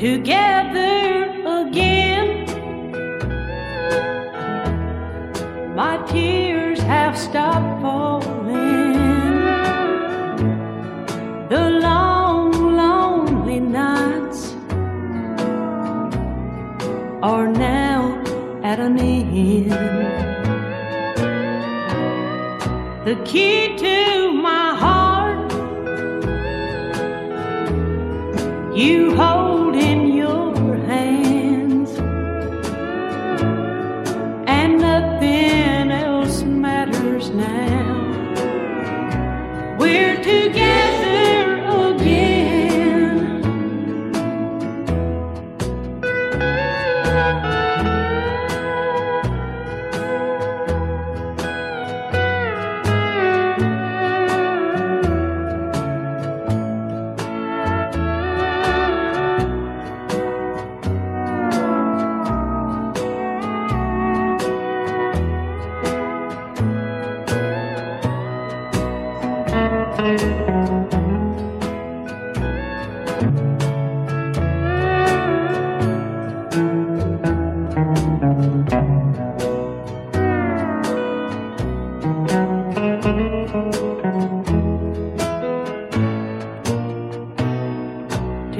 together again. My tears have stopped falling. The long, lonely nights are now at an end. The key to my heart you now. We're together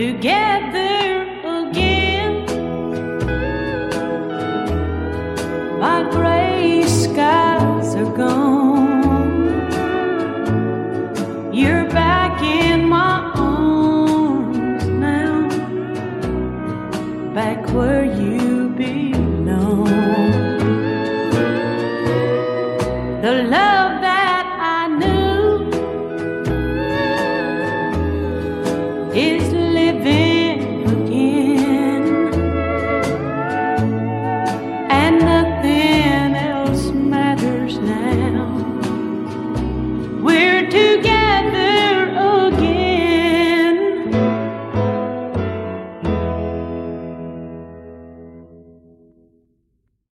together again. My gray skies are gone. You're back in my arms now, back where you belong. The love that